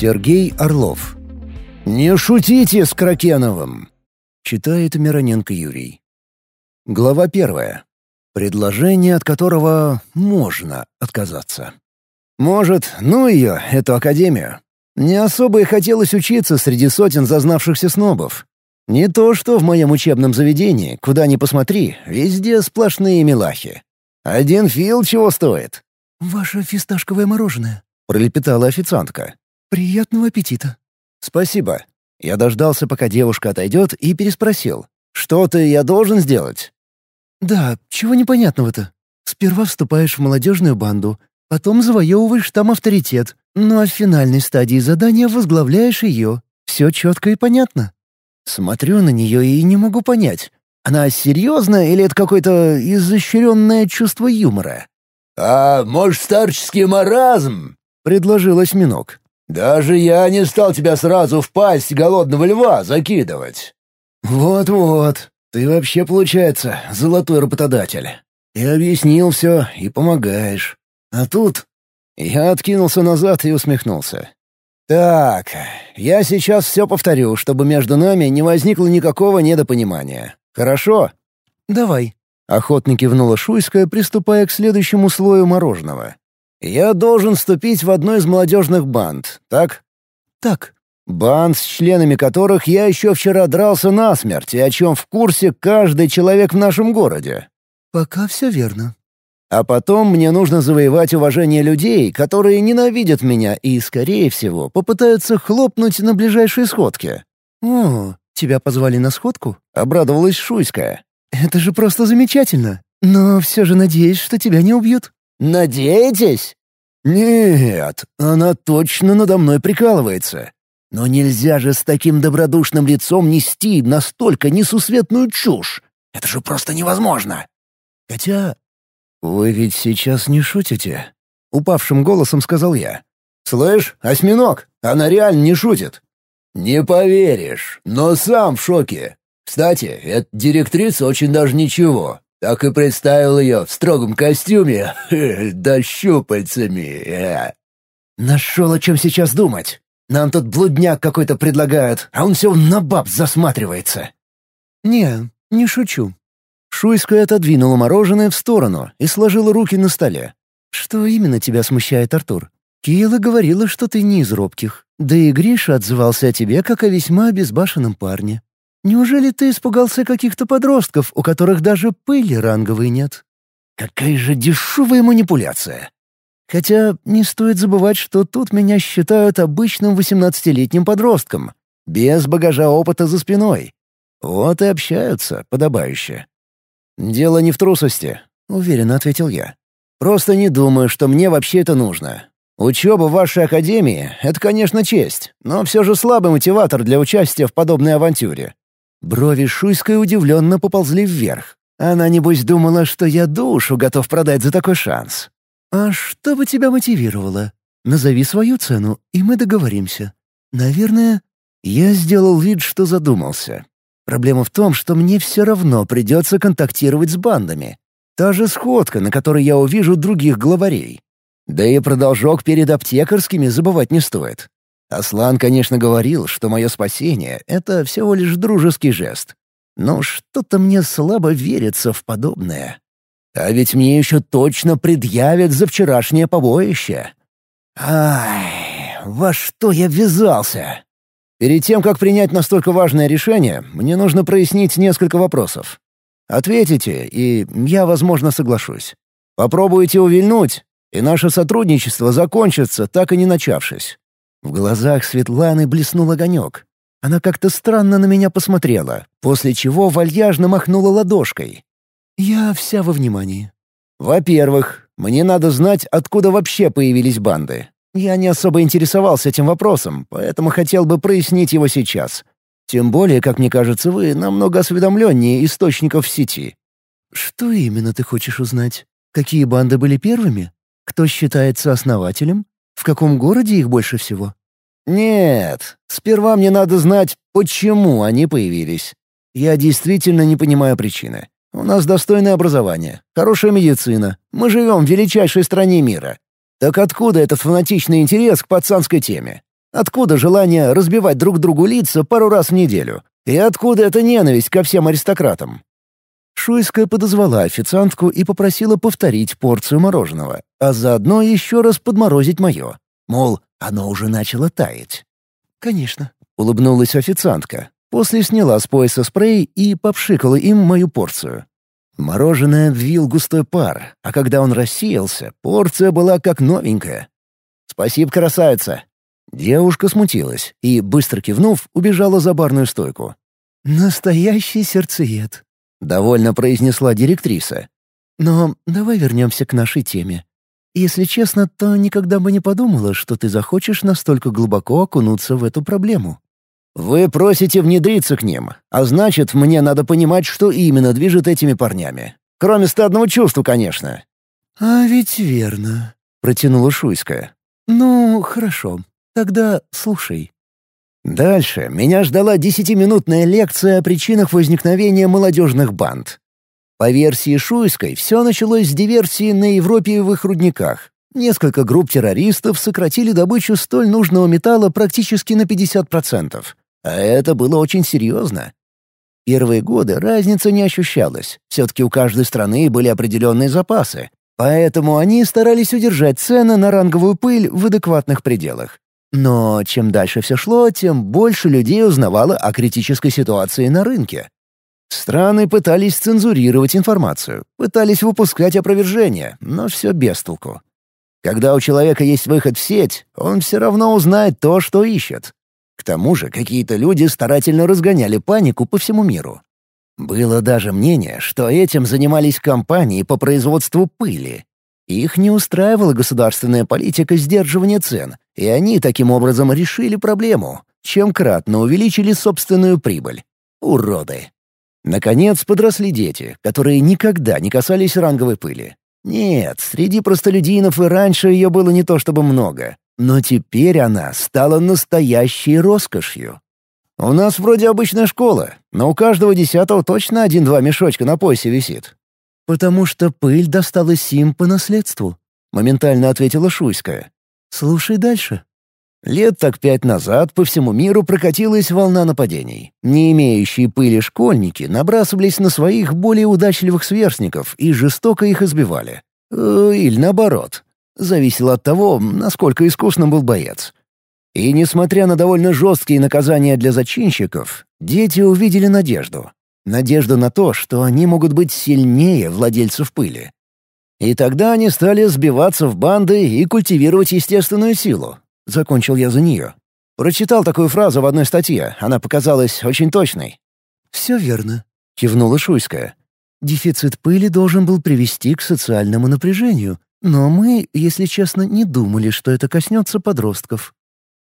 Сергей Орлов. «Не шутите с Кракеновым!» Читает Мироненко Юрий. Глава первая. Предложение, от которого можно отказаться. Может, ну ее, эту академию. Не особо и хотелось учиться среди сотен зазнавшихся снобов. Не то, что в моем учебном заведении, куда ни посмотри, везде сплошные милахи. Один фил чего стоит? «Ваше фисташковое мороженое», — пролепетала официантка. «Приятного аппетита». «Спасибо». Я дождался, пока девушка отойдет, и переспросил. «Что-то я должен сделать?» «Да, чего непонятного-то? Сперва вступаешь в молодежную банду, потом завоевываешь там авторитет, ну а в финальной стадии задания возглавляешь ее. Все четко и понятно». Смотрю на нее и не могу понять, она серьезная или это какое-то изощренное чувство юмора? «А может, старческий маразм?» — предложил осьминог. «Даже я не стал тебя сразу в пасть голодного льва закидывать». «Вот-вот, ты вообще, получается, золотой работодатель. И объяснил все, и помогаешь. А тут...» Я откинулся назад и усмехнулся. «Так, я сейчас все повторю, чтобы между нами не возникло никакого недопонимания. Хорошо?» «Давай», — охотно кивнула Шуйская, приступая к следующему слою мороженого. «Я должен вступить в одну из молодежных банд, так?» «Так». «Банд, с членами которых я еще вчера дрался насмерть, и о чем в курсе каждый человек в нашем городе». «Пока все верно», а потом мне нужно завоевать уважение людей, которые ненавидят меня и, скорее всего, попытаются хлопнуть на ближайшей сходке. «О, тебя позвали на сходку?» — обрадовалась Шуйская. «Это же просто замечательно. Но все же надеюсь, что тебя не убьют». «Надеетесь?» «Нет, она точно надо мной прикалывается. Но нельзя же с таким добродушным лицом нести настолько несусветную чушь. Это же просто невозможно. Хотя «Вы ведь сейчас не шутите?» — упавшим голосом сказал я. «Слышь, осьминог, она реально не шутит». «Не поверишь, но сам в шоке. Кстати, эта директриса очень даже ничего. Так и представил ее в строгом костюме, да щупальцами. Нашел о чем сейчас думать. Нам тут блудняк какой-то предлагают, а он все на баб засматривается. «Не, не шучу. Шуйская отодвинула мороженое в сторону и сложила руки на столе. «Что именно тебя смущает, Артур? Киела говорила, что ты не из робких. Да и Гриша отзывался о тебе как о весьма обезбашенном парне. Неужели ты испугался каких-то подростков, у которых даже пыли ранговой нет?» «Какая же дешевая манипуляция!» Хотя не стоит забывать, что тут меня считают обычным восемнадцатилетним подростком, без багажа опыта за спиной. Вот и общаются подобающе. «Дело не в трусости», — уверенно ответил я. «Просто не думаю, что мне вообще это нужно. Учеба в вашей академии — это, конечно, честь, но все же слабый мотиватор для участия в подобной авантюре». Брови Шуйской удивленно поползли вверх. Она, небось, думала, что я душу готов продать за такой шанс. «А что бы тебя мотивировало? Назови свою цену, и мы договоримся. Наверное...» Я сделал вид, что задумался. Проблема в том, что мне все равно придется контактировать с бандами. Та же сходка, на которой я увижу других главарей. Да и продолжок перед аптекарскими забывать не стоит. Аслан, конечно, говорил, что мое спасение — это всего лишь дружеский жест. Но что-то мне слабо верится в подобное. А ведь мне еще точно предъявят за вчерашнее побоище. Ай, во что я ввязался? Перед тем, как принять настолько важное решение, мне нужно прояснить несколько вопросов. Ответите, и я, возможно, соглашусь. Попробуйте увильнуть, и наше сотрудничество закончится, так и не начавшись». В глазах Светланы блеснул огонек. Она как-то странно на меня посмотрела, после чего вальяжно махнула ладошкой. «Я вся во внимании». «Во-первых, мне надо знать, откуда вообще появились банды. Я не особо интересовался этим вопросом, поэтому хотел бы прояснить его сейчас. Тем более, как мне кажется, вы намного осведомленнее источников в сети». «Что именно ты хочешь узнать? Какие банды были первыми? Кто считается основателем? В каком городе их больше всего?» «Нет, сперва мне надо знать, почему они появились. Я действительно не понимаю причины. У нас достойное образование, хорошая медицина. Мы живем в величайшей стране мира. Так откуда этот фанатичный интерес к пацанской теме? Откуда желание разбивать друг другу лица пару раз в неделю? И откуда эта ненависть ко всем аристократам? Шуйская подозвала официантку и попросила повторить порцию мороженого, а заодно еще раз подморозить мое. Мол, оно уже начало таять. «Конечно», — улыбнулась официантка. После сняла с пояса спрей и попшикала им мою порцию. Мороженое обвил густой пар, а когда он рассеялся, порция была как новенькая. «Спасибо, красавица!» Девушка смутилась и, быстро кивнув, убежала за барную стойку. «Настоящий сердцеед», — довольно произнесла директриса. «Но давай вернемся к нашей теме. Если честно, то никогда бы не подумала, что ты захочешь настолько глубоко окунуться в эту проблему». «Вы просите внедриться к ним, а значит, мне надо понимать, что именно движет этими парнями. Кроме стадного чувства, конечно». «А ведь верно», — протянула Шуйская. «Ну, хорошо. Тогда слушай». Дальше меня ждала десятиминутная лекция о причинах возникновения молодежных банд. По версии Шуйской, все началось с диверсии на Европеевых рудниках. Несколько групп террористов сократили добычу столь нужного металла практически на 50%. А это было очень серьезно. Первые годы разница не ощущалась. Все-таки у каждой страны были определенные запасы. Поэтому они старались удержать цены на ранговую пыль в адекватных пределах. Но чем дальше все шло, тем больше людей узнавало о критической ситуации на рынке. Страны пытались цензурировать информацию, пытались выпускать опровержения, но все без толку. Когда у человека есть выход в сеть, он все равно узнает то, что ищет. К тому же какие-то люди старательно разгоняли панику по всему миру. Было даже мнение, что этим занимались компании по производству пыли. Их не устраивала государственная политика сдерживания цен, и они таким образом решили проблему, чем кратно увеличили собственную прибыль. Уроды. Наконец подросли дети, которые никогда не касались ранговой пыли. Нет, среди простолюдинов и раньше ее было не то чтобы много, но теперь она стала настоящей роскошью. У нас вроде обычная школа, но у каждого десятого точно один-два мешочка на поясе висит. «Потому что пыль досталась им по наследству», — моментально ответила Шуйская. «Слушай дальше». Лет так пять назад по всему миру прокатилась волна нападений. Не имеющие пыли школьники набрасывались на своих более удачливых сверстников и жестоко их избивали. Э, или наоборот. Зависело от того, насколько искусным был боец. И несмотря на довольно жесткие наказания для зачинщиков, дети увидели надежду. Надежду на то, что они могут быть сильнее владельцев пыли. И тогда они стали сбиваться в банды и культивировать естественную силу. Закончил я за нее. Прочитал такую фразу в одной статье, она показалась очень точной. «Все верно», — кивнула Шуйская. «Дефицит пыли должен был привести к социальному напряжению, но мы, если честно, не думали, что это коснется подростков.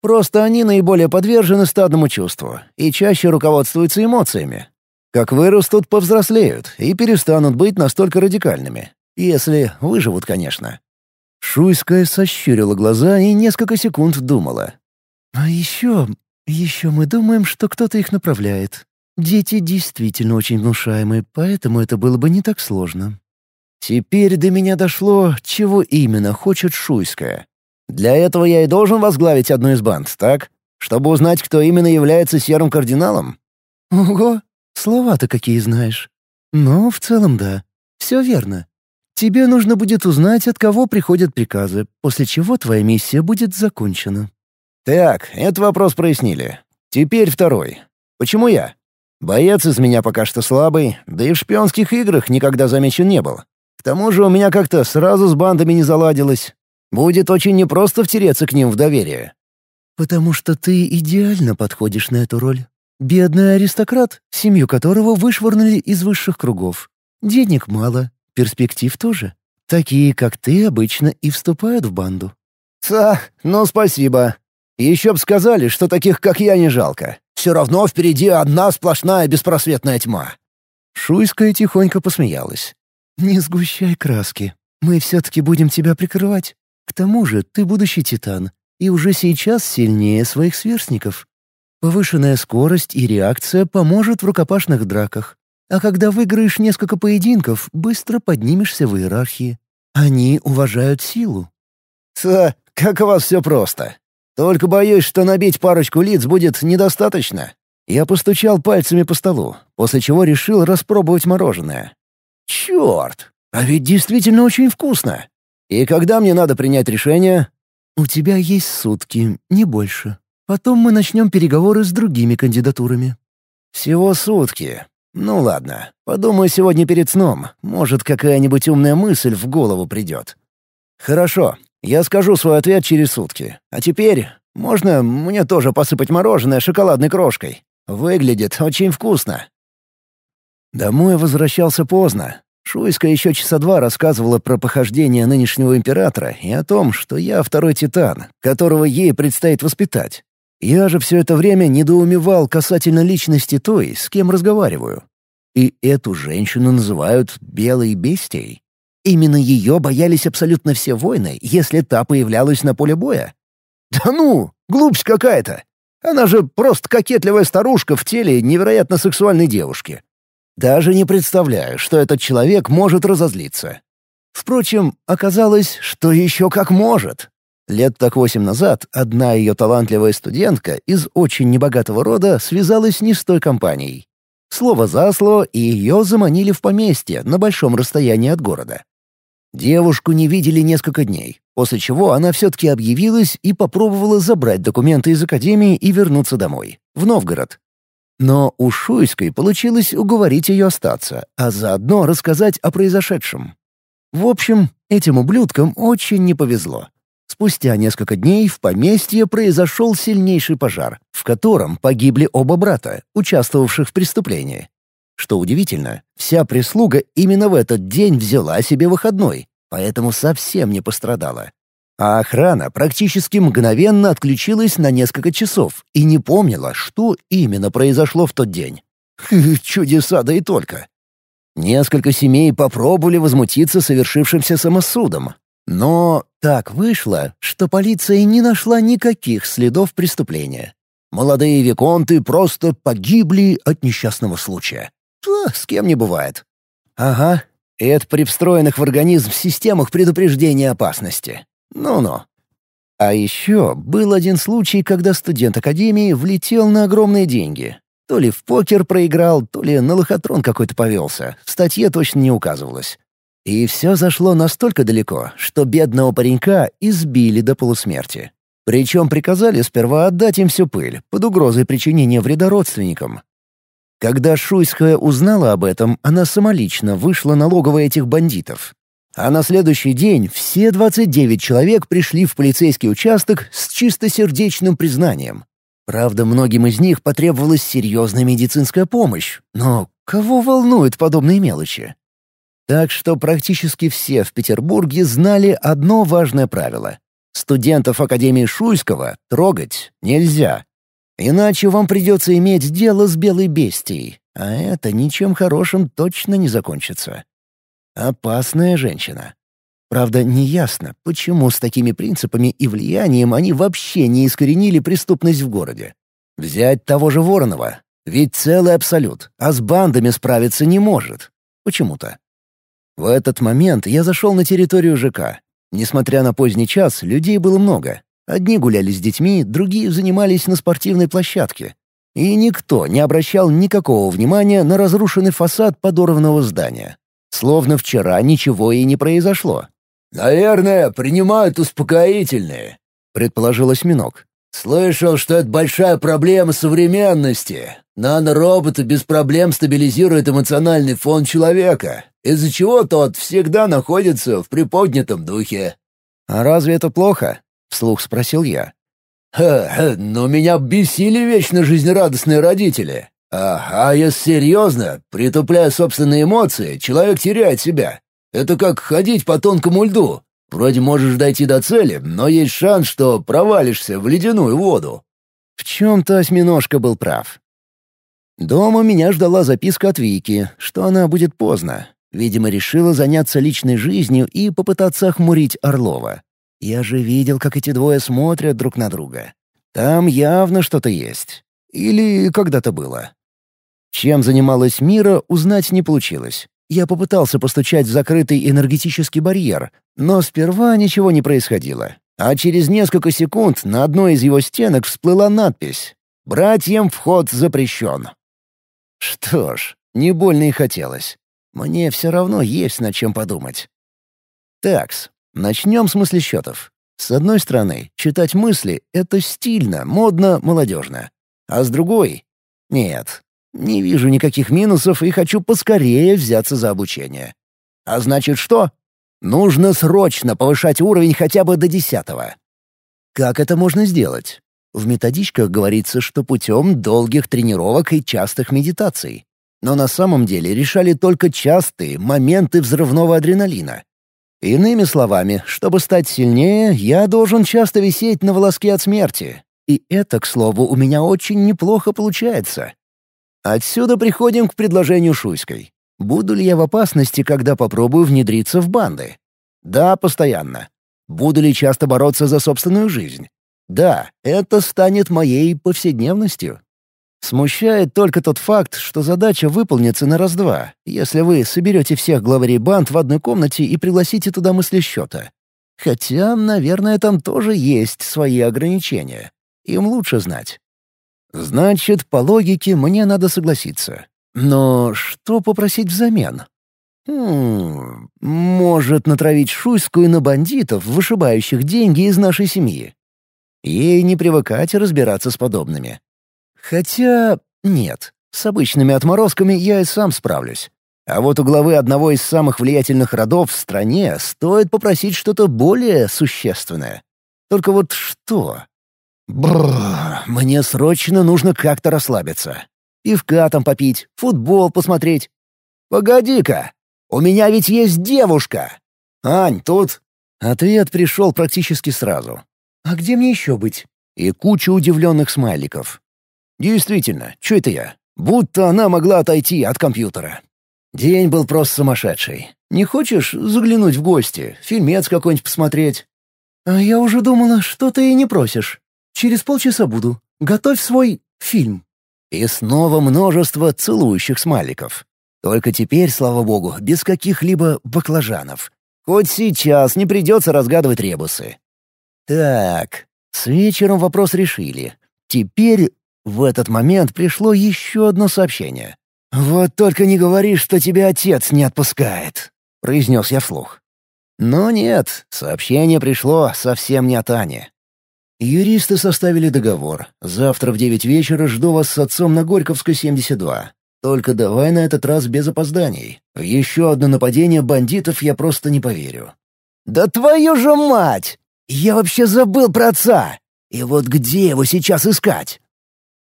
Просто они наиболее подвержены стадному чувству и чаще руководствуются эмоциями. Как вырастут, повзрослеют и перестанут быть настолько радикальными. Если выживут, конечно. Шуйская сощурила глаза и несколько секунд думала. «А еще... еще мы думаем, что кто-то их направляет. Дети действительно очень внушаемые, поэтому это было бы не так сложно. Теперь до меня дошло, чего именно хочет Шуйская. Для этого я и должен возглавить одну из банд, так? Чтобы узнать, кто именно является серым кардиналом? Ого, слова-то какие знаешь. Но в целом да, все верно. Тебе нужно будет узнать, от кого приходят приказы, после чего твоя миссия будет закончена. Так, этот вопрос прояснили. Теперь второй. Почему я? Боец из меня пока что слабый, да и в шпионских играх никогда замечен не был. К тому же у меня как-то сразу с бандами не заладилось. Будет очень непросто втереться к ним в доверие. «Потому что ты идеально подходишь на эту роль. Бедный аристократ, семью которого вышвырнули из высших кругов. Денег мало, перспектив тоже. Такие, как ты, обычно и вступают в банду». «Ца, ну спасибо. Еще б сказали, что таких, как я, не жалко. Все равно впереди одна сплошная беспросветная тьма». Шуйская тихонько посмеялась. «Не сгущай краски. Мы все-таки будем тебя прикрывать. К тому же ты будущий титан, и уже сейчас сильнее своих сверстников. Повышенная скорость и реакция поможет в рукопашных драках. А когда выиграешь несколько поединков, быстро поднимешься в иерархии. Они уважают силу. «Ца, как у вас все просто. Только боюсь, что набить парочку лиц будет недостаточно. Я постучал пальцами по столу, после чего решил распробовать мороженое. Черт! А ведь действительно очень вкусно. И когда мне надо принять решение? У тебя есть сутки, не больше. Потом мы начнем переговоры с другими кандидатурами. Всего сутки. Ну ладно, подумаю сегодня перед сном. Может, какая-нибудь умная мысль в голову придет. Хорошо, я скажу свой ответ через сутки. А теперь можно мне тоже посыпать мороженое шоколадной крошкой? Выглядит очень вкусно. Домой возвращался поздно. Шуйска еще часа два рассказывала про похождение нынешнего императора и о том, что я второй титан, которого ей предстоит воспитать. Я же все это время недоумевал касательно личности той, с кем разговариваю. И эту женщину называют «белой бестией». Именно ее боялись абсолютно все воины, если та появлялась на поле боя. Да ну, глупость какая-то. Она же просто кокетливая старушка в теле невероятно сексуальной девушки. Даже не представляю, что этот человек может разозлиться. Впрочем, оказалось, что еще как может. Лет так восемь назад одна ее талантливая студентка из очень небогатого рода связалась не с той компанией. Слово за слово, и ее заманили в поместье на большом расстоянии от города. Девушку не видели несколько дней, после чего она все-таки объявилась и попробовала забрать документы из академии и вернуться домой, в Новгород. Но у Шуйской получилось уговорить ее остаться, а заодно рассказать о произошедшем. В общем, этим ублюдкам очень не повезло. Спустя несколько дней в поместье произошел сильнейший пожар, в котором погибли оба брата, участвовавших в преступлении. Что удивительно, вся прислуга именно в этот день взяла себе выходной, поэтому совсем не пострадала. А охрана практически мгновенно отключилась на несколько часов и не помнила, что именно произошло в тот день. Чудеса да и только. Несколько семей попробовали возмутиться совершившимся самосудом, но так вышло, что полиция не нашла никаких следов преступления. Молодые виконты просто погибли от несчастного случая. То с кем не бывает. Ага, это при встроенных в организм системах предупреждения опасности. Ну-ну. А еще был один случай, когда студент Академии влетел на огромные деньги. То ли в покер проиграл, то ли на лохотрон какой-то повелся. В статье точно не указывалось. И все зашло настолько далеко, что бедного паренька избили до полусмерти. Причем приказали сперва отдать им всю пыль, под угрозой причинения вреда родственникам. Когда Шуйская узнала об этом, она самолично вышла на логово этих бандитов. А на следующий день все 29 человек пришли в полицейский участок с чистосердечным признанием. Правда, многим из них потребовалась серьезная медицинская помощь, но кого волнуют подобные мелочи? Так что практически все в Петербурге знали одно важное правило. Студентов Академии Шуйского трогать нельзя. Иначе вам придется иметь дело с белой бестией, а это ничем хорошим точно не закончится. Опасная женщина. Правда, неясно, почему с такими принципами и влиянием они вообще не искоренили преступность в городе. Взять того же Воронова. Ведь целый абсолют, а с бандами справиться не может. Почему-то. В этот момент я зашел на территорию ЖК. Несмотря на поздний час, людей было много. Одни гуляли с детьми, другие занимались на спортивной площадке. И никто не обращал никакого внимания на разрушенный фасад подорванного здания. Словно вчера ничего и не произошло. «Наверное, принимают успокоительные», — предположил осьминог. «Слышал, что это большая проблема современности. Нанороботы без проблем стабилизируют эмоциональный фон человека, из-за чего тот всегда находится в приподнятом духе». «А разве это плохо?» — вслух спросил я. «Ха, но меня бесили вечно жизнерадостные родители. А, а если серьезно, притупляя собственные эмоции, человек теряет себя. Это как ходить по тонкому льду. Вроде можешь дойти до цели, но есть шанс, что провалишься в ледяную воду». В чем-то осьминожка был прав. Дома меня ждала записка от Вики, что она будет поздно. Видимо, решила заняться личной жизнью и попытаться охмурить Орлова. Я же видел, как эти двое смотрят друг на друга. Там явно что-то есть. Или когда-то было. Чем занималась Мира, узнать не получилось. Я попытался постучать в закрытый энергетический барьер, но сперва ничего не происходило. А через несколько секунд на одной из его стенок всплыла надпись «Братьям вход запрещен». Что ж, не больно и хотелось. Мне все равно есть над чем подумать. Такс, начнем с мыслесчетов. С одной стороны, читать мысли — это стильно, модно, молодежно. А с другой — нет, не вижу никаких минусов и хочу поскорее взяться за обучение. А значит что? Нужно срочно повышать уровень хотя бы до десятого. Как это можно сделать? В методичках говорится, что путем долгих тренировок и частых медитаций. Но на самом деле решали только частые моменты взрывного адреналина. Иными словами, чтобы стать сильнее, я должен часто висеть на волоске от смерти. И это, к слову, у меня очень неплохо получается. Отсюда приходим к предложению Шуйской. Буду ли я в опасности, когда попробую внедриться в банды? Да, постоянно. Буду ли часто бороться за собственную жизнь? Да, это станет моей повседневностью. Смущает только тот факт, что задача выполнится на раз-два, если вы соберете всех главарей банд в одной комнате и пригласите туда мыслесчета. Хотя, наверное, там тоже есть свои ограничения. Им лучше знать. Значит, по логике мне надо согласиться. Но что попросить взамен? Хм, может натравить Шуйскую на бандитов, вышибающих деньги из нашей семьи. Ей не привыкать разбираться с подобными. Хотя нет, с обычными отморозками я и сам справлюсь. А вот у главы одного из самых влиятельных родов в стране стоит попросить что-то более существенное. Только вот что? Бррр, мне срочно нужно как-то расслабиться. Пивка там попить, футбол посмотреть. Погоди-ка, у меня ведь есть девушка. Ань, тут... Ответ пришел практически сразу. «А где мне еще быть?» И куча удивленных смайликов. Действительно, что это я? Будто она могла отойти от компьютера. День был просто сумасшедший. Не хочешь заглянуть в гости, фильмец какой-нибудь посмотреть? А я уже думала, что ты и не просишь. Через полчаса буду. Готовь свой фильм. И снова множество целующих смайликов. Только теперь, слава богу, без каких-либо баклажанов. Хоть сейчас не придется разгадывать ребусы. Так, с вечером вопрос решили. Теперь в этот момент пришло еще одно сообщение. «Вот только не говори, что тебя отец не отпускает», — произнес я вслух. Но нет, сообщение пришло совсем не от Ани. Юристы составили договор. Завтра в девять вечера жду вас с отцом на Горьковской, 72. Только давай на этот раз без опозданий. В еще одно нападение бандитов я просто не поверю. «Да твою же мать! Я вообще забыл про отца! И вот где его сейчас искать?»